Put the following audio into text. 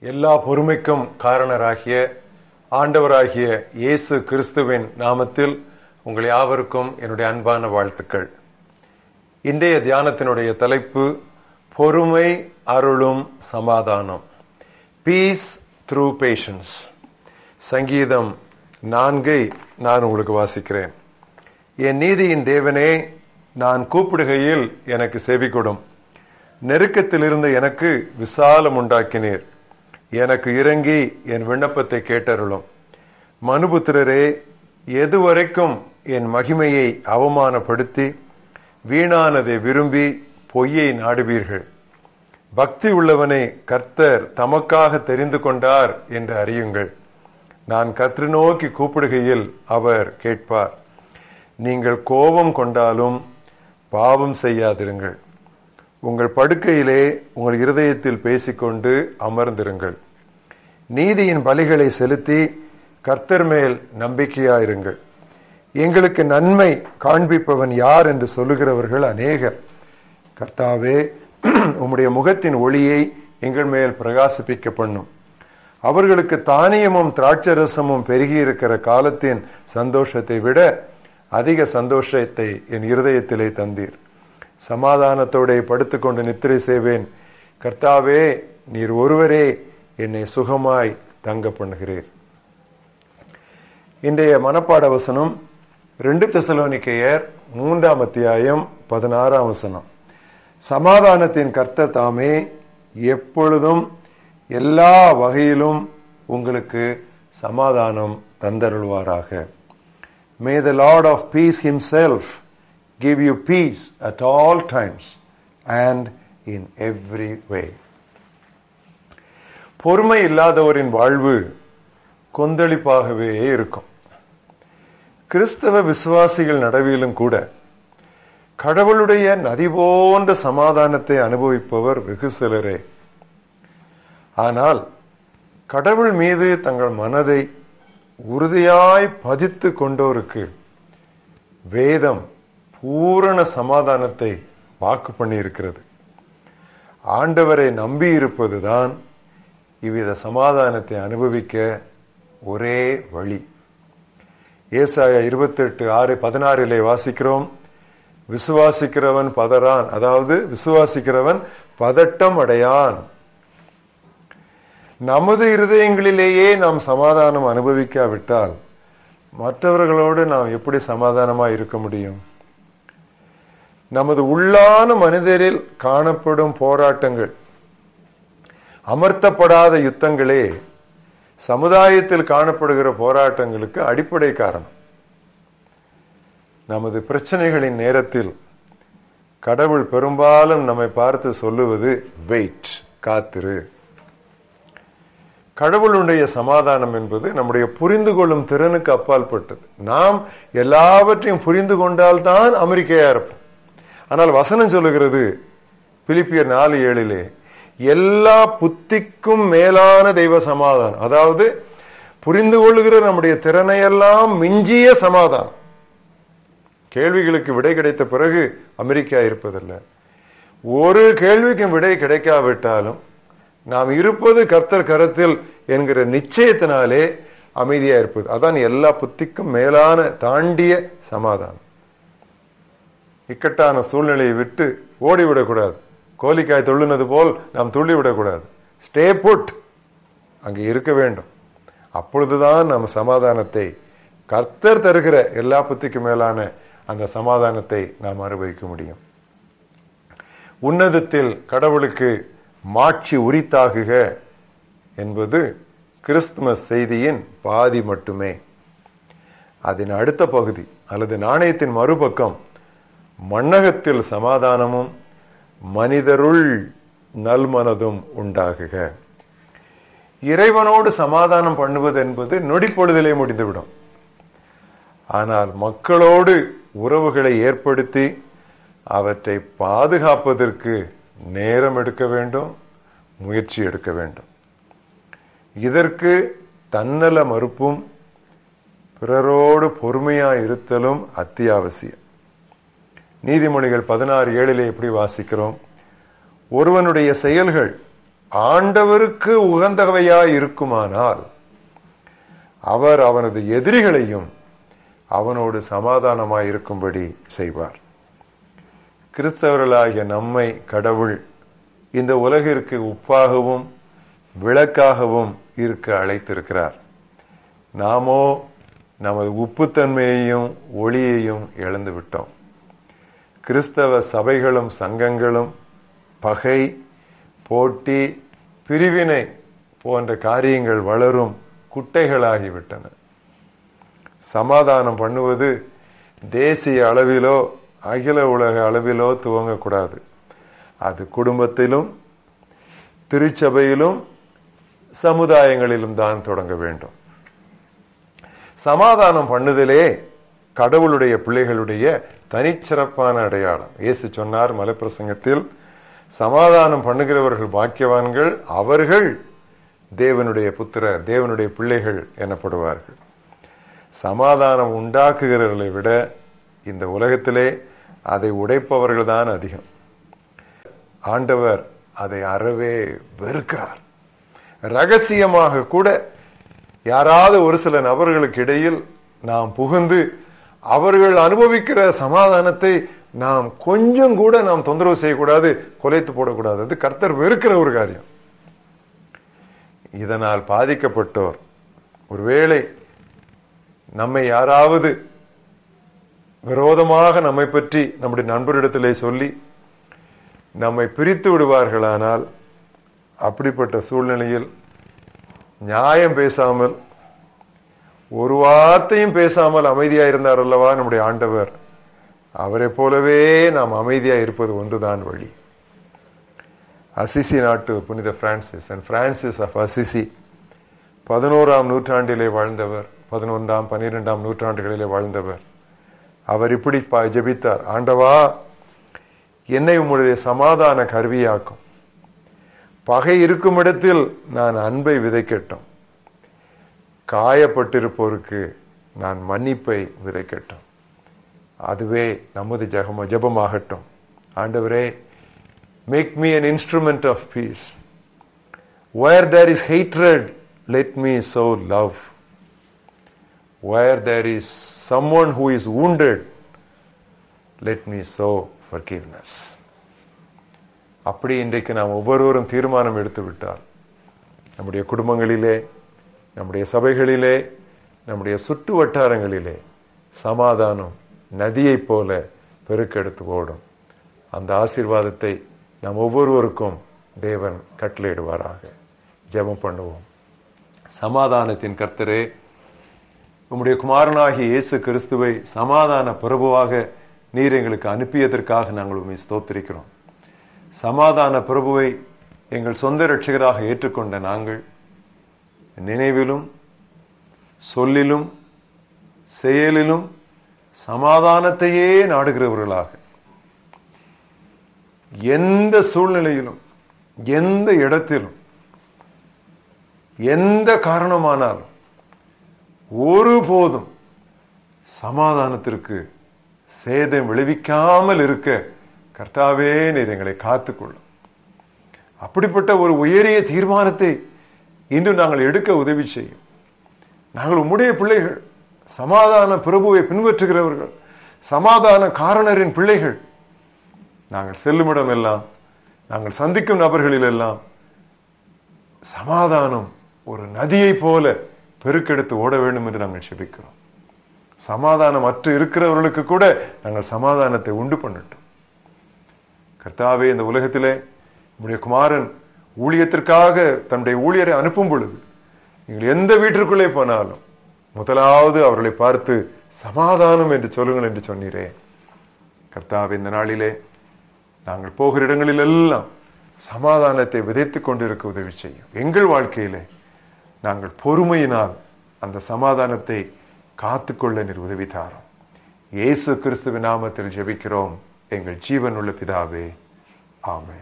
எல்லா பொறுமைக்கும் காரணராகிய ஆண்டவராகிய இயேசு கிறிஸ்துவின் நாமத்தில் உங்கள் யாவருக்கும் என்னுடைய அன்பான வாழ்த்துக்கள். இன்றைய தியானத்தினுடைய தலைப்பு பொறுமை அருளும் சமாதானம். பீஸ் த்ரூ பேஷன்ஸ் சங்கீதம் நான்கை நான் உங்களுக்கு வாசிக்கிறேன். என் நீதியின் தேவனே நான் கூப்பிடுகையில் எனக்கு செவி கொடும் எனக்கு விசாலம் உண்டாக்கினீர் எனக்கு இறங்கி என் விண்ணப்பத்தை கேட்டருளும். மனுபுத்திரரே எதுவரைக்கும் என் மகிமையை அவமானப்படுத்தி வீணானதை விரும்பி பொய்யை நாடுவீர்கள். பக்தி உள்ளவனை கர்த்தர் தமக்காக தெரிந்து கொண்டார் என்று அறியுங்கள். நான் கற்று நோக்கி கூப்பிடுகையில் அவர் கேட்பார். நீங்கள் கோபம் கொண்டாலும் பாவம் செய்யாதிருங்கள். உங்கள் படுக்கையிலே உங்கள் இருதயத்தில் பேசிக்கொண்டு அமர்ந்திருங்கள். நீதியின் பலிகளை செலுத்தி கர்த்தர் மேல் நம்பிக்கையாயிருங்கள். எங்களுக்கு நன்மை காண்பிப்பவன் யார் என்று சொல்லுகிறவர்கள் அநேகர். கர்த்தாவே உம்முடைய முகத்தின் ஒளியை எங்கள் மேல் பிரகாசிப்பிக்க பண்ணும். அவர்களுக்கு தானியமும் திராட்சரசமும் பெருகியிருக்கிற காலத்தின் சந்தோஷத்தை விட அதிக சந்தோஷத்தை என் இருதயத்திலே தந்தீர். சமாதானத்தோட படுத்துக்கொண்டு நித்திரை செய்வேன். கர்த்தாவே நீர் ஒருவரே என்னை சுகமாய் தங்க பண்ணுகிறீர் இன்றைய மனப்பாட வசனம் ரெண்டு தெசலோனிக்கையர் மூன்றாம் அத்தியாயம் பதினாறாம் வசனம். சமாதானத்தின் கர்த்த தாமே எப்பொழுதும் எல்லா வகையிலும் உங்களுக்கு சமாதானம் தந்தருள்வாராக. May the Lord of peace himself give you peace at all times and in every way. பொறுமை இல்லாதவரின் வாழ்வு கொந்தளிப்பாகவே இருக்கும் கிறிஸ்தவ விசுவாசிகள் நடுவிலும் கூட கடவுளுடைய நதி போன்ற சமாதானத்தை அனுபவிப்பவர் வெகு சிலரே ஆனால் கடவுள் மீது தங்கள் மனதை உறுதியாய் பதித்து கொண்டோருக்கு வேதம் பூரண சமாதானத்தை வாக்கு பண்ணியிருக்கிறது. ஆண்டவரை நம்பி இருப்பதுதான் இவ்வித சமாதானத்தை அனுபவிக்க ஒரே வழி. ஏசாய இருபத்தெட்டு ஆறு பதினாறிலே வாசிக்கிறோம். விசுவாசிக்கிறவன் பதறான். அதாவது விசுவாசிக்கிறவன் பதட்டம் அடையான். நமது இருதயங்களிலேயே நாம் சமாதானம் அனுபவிக்காவிட்டால் மற்றவர்களோடு நாம் எப்படி சமாதானமாக இருக்க முடியும்? நமது உள்ளான மனிதரில் காணப்படும் போராட்டங்கள் அமர்த்தப்படாத யுத்தங்களே சமுதாயத்தில் காணப்படுகிற போராட்டங்களுக்கு அடிப்படை காரணம். நமது பிரச்சனைகளின் நேரத்தில் கடவுள் பெரும்பாலும் நம்மை பார்த்து சொல்லுவது வெயிட் காத்திரு. கடவுளுடைய சமாதானம் என்பது நம்முடைய புரிந்து கொள்ளும் திறனுக்கு அப்பால்பட்டது நாம் எல்லாவற்றையும் புரிந்து கொண்டால்தான் அமெரிக்கையா இருப்போம். ஆனால் வசனம் சொல்லுகிறது பிலிப்பியர் நாலு ஏழிலே எல்லா புத்திக்கும் மேலான தெய்வ சமாதானம். அதாவது புரிந்து கொள்ளுகிற நம்முடைய திறனையெல்லாம் மிஞ்சிய சமாதானம். கேள்விகளுக்கு விடை கிடைத்த பிறகு அமெரிக்கா இருப்பதில்லை. ஒரு கேள்விக்கும் விடை கிடைக்காவிட்டாலும் நாம் இருப்பது கர்த்தர் கரத்தில் என்கிற நிச்சயத்தினாலே அமைதியா இருப்பது. அதான் எல்லா புத்திக்கும் மேலான தாண்டிய சமாதானம். இக்கட்டான சூழ்நிலையை விட்டு ஓடிவிடக்கூடாது. கோழிக்காய் துள்ளுனது போல் நாம் துள்ளிவிடக்கூடாது. ஸ்டே புட் அங்கே இருக்க வேண்டும். அப்பொழுதுதான் நாம் சமாதானத்தை கர்த்தர் தருகிற எல்லா புத்திக்கு மேலான அந்த சமாதானத்தை நாம் அனுபவிக்க முடியும். உன்னதத்தில் கடவுளுக்கு மாட்சி உரித்தாகுக என்பது கிறிஸ்துமஸ் செய்தியின் பாதி மட்டுமே. அதன் அடுத்த பகுதி அல்லது நாணயத்தின் மறுபக்கம் மன்னகத்தில் சமாதானமும் மனிதருள் நல்மனதும் உண்டாகுக. இறைவனோடு சமாதானம் பண்ணுவது என்பது நொடிப்பொழுதிலே முடிந்துவிடும். ஆனால் மக்களோடு உறவுகளை ஏற்படுத்தி அவற்றை பாதுகாப்பதற்கு நேரம் எடுக்க வேண்டும் முயற்சி எடுக்க வேண்டும். இதற்கு தன்னல மறுப்பும் பிறரோடு பொறுமையாக இருத்தலும் அத்தியாவசியம். நீதிமொழிகள் பதினாறு ஏழிலே எப்படி வாசிக்கிறோம்? ஒருவனுடைய செயல்கள் ஆண்டவருக்கு உகந்தவையாய் இருக்குமானால் அவர் அவனது எதிரிகளையும் அவனோடு சமாதானமாய் இருக்கும்படி செய்வார். கிறிஸ்தவர்களாகிய நம்மை கடவுள் இந்த உலகிற்கு உப்பாகவும் விளக்காகவும் இருக்க அழைத்திருக்கிறார். நாமோ நமது உப்புத்தன்மையையும் ஒளியையும் இழந்து விட்டோம் கிறிஸ்தவ சபைகளும் சங்கங்களும் பகை போட்டி பிரிவினை போன்ற காரியங்கள் வளரும் குட்டைகளாகிவிட்டன. சமாதானம் பண்ணுவது தேசிய அளவிலோ அகில உலக அளவிலோ துவங்கக்கூடாது. அது குடும்பத்திலும் திருச்சபையிலும் சமுதாயங்களிலும் தான் தொடங்க வேண்டும். சமாதானம் பண்ணுதலே கடவுளுடைய பிள்ளைகளுடைய தனிச்சிறப்பான அடையாளம். இயேசு சொன்னார் மலைப்பிரசங்கத்தில் சமாதானம் பண்ணுகிறவர்கள் பாக்கியவான்கள் அவர்கள் தேவனுடைய புத்திரர் தேவனுடைய பிள்ளைகள் எனப்படுவார்கள். சமாதானம் உண்டாக்குகிறவர்களை விட இந்த உலகத்திலே அதை உடைப்பவர்கள் தான் அதிகம். ஆண்டவர் அதை அறவே வெறுக்கிறார். ரகசியமாக கூட யாராவது ஒரு சில நபர்களுக்கு இடையில் நாம் புகுந்து அவர்கள் அனுபவிக்கிற சமாதானத்தை நாம் கொஞ்சம் கூட நாம் தொந்தரவு செய்யக்கூடாது கொலைத்து போடக்கூடாது. அது கர்த்தர் வெறுக்கிற ஒரு காரியம். இதனால் பாதிக்கப்பட்டோர் ஒருவேளை நம்மை யாராவது விரோதமாக நம்மை பற்றி நம்முடைய நண்பரிடத்திலே சொல்லி நம்மை பிரித்து விடுவார்களானால் அப்படிப்பட்ட சூழ்நிலையில் நியாயம் பேசாமல் ஒரு வார்த்தையும் பேசாமல் அமைதியா இருந்தார் அல்லவா நம்முடைய ஆண்டவர்? அவரை போலவே நாம் அமைதியா இருப்பது ஒன்றுதான் வழி. அசிசி நாட்டு புனித Francis and Francis of Assisi. பதினோராம் நூற்றாண்டிலே வாழ்ந்தவர் பதினொன்றாம் பன்னிரெண்டாம் நூற்றாண்டுகளிலே வாழ்ந்தவர். அவர் இப்படி ஜபித்தார் ஆண்டவா என்னை உம்முடைய சமாதான கருவியாக்கும். பகை இருக்கும் இடத்தில் நான் அன்பை விதைக்கட்டும். காயப்பட்டிருப்போருக்கு நான் மன்னிப்பை விதைக்கட்டும். அதுவே நமது ஜகம ஜபமாகட்டும். ஆண்டவரே make me an instrument of peace where there is hatred let me sow love where there is someone who is wounded let me sow forgiveness. அப்படி இன்றைக்கு நாம் ஒவ்வொருவரும் தீர்மானம் எடுத்து விட்டால் நம்முடைய குடும்பங்களிலே நம்முடைய சபைகளிலே நம்முடைய சுற்று வட்டாரங்களிலே சமாதானம் நதியைப் போல பெருக்கெடுத்து ஓடும். அந்த ஆசீர்வாதத்தை நாம் ஒவ்வொருவருக்கும் தேவன் கட்டளையிடுவாராக. ஜெபம் பண்ணுவோம். சமாதானத்தின் கர்த்தரே உம்முடைய குமாரனாகிய இயேசு கிறிஸ்துவை சமாதான பிரபுவாக நீர் எங்களுக்கு அனுப்பியதற்காக நாங்கள் உண்மை ஸ்தோத்திரிக்கிறோம். சமாதான பிரபுவை எங்கள் சொந்த ரட்சகராக ஏற்றுக்கொண்ட நாங்கள் நினைவிலும் சொல்லிலும் செயலிலும் சமாதானத்தையே நாடுகிறவர்களாக. எந்த சூழ்நிலையிலும் எந்த இடத்திலும் எந்த காரணமானாலும் ஒருபோதும் சமாதானத்திற்கு சேதம் விளைவிக்காமல் இருக்க கர்த்தாவே நீர் எங்களை காத்துக்கொள்ளும். அப்படிப்பட்ட ஒரு உயரிய தீர்மானத்தை இன்று நாங்கள் எடுக்க உதவி செய்யும். நாங்கள் உம்முடைய பிள்ளைகள் சமாதான பிரபுவை பின்பற்றுகிறவர்கள் சமாதான காரணரின் பிள்ளைகள். நாங்கள் செல்லுமிடம் எல்லாம் நாங்கள் சந்திக்கும் நபர்களில் எல்லாம் சமாதானம் ஒரு நதியை போல பெருக்கெடுத்து ஓட வேண்டும் என்று நாங்கள் செபிக்கிறோம். சமாதானம் அற்று இருக்கிறவர்களுக்கு கூட நாங்கள் சமாதானத்தை உண்டு பண்ணட்டும். கர்த்தாவே இந்த உலகத்திலே நம்முடைய குமாரன் ஊழியத்திற்காக தன்னுடைய ஊழியரை அனுப்பும் பொழுது நீங்கள் எந்த வீட்டிற்குள்ளே போனாலும் முதலாவது அவர்களை பார்த்து சமாதானம் என்று சொல்லுங்கள் என்று சொன்னீரே. கர்த்தாவே இந்த நாளிலே நாங்கள் போகிற இடங்களில் எல்லாம் சமாதானத்தை விதைத்துக் கொண்டிருக்க உதவி செய்யும். எங்கள் வாழ்க்கையிலே நாங்கள் பொறுமையினால் அந்த சமாதானத்தை காத்துக்கொள்ள நீர் உதவி தாரோம். இயேசு கிறிஸ்துவின் நாமத்தில் ஜெபிக்கிறோம். எங்கள் ஜீவனுள்ள பிதாவே ஆமே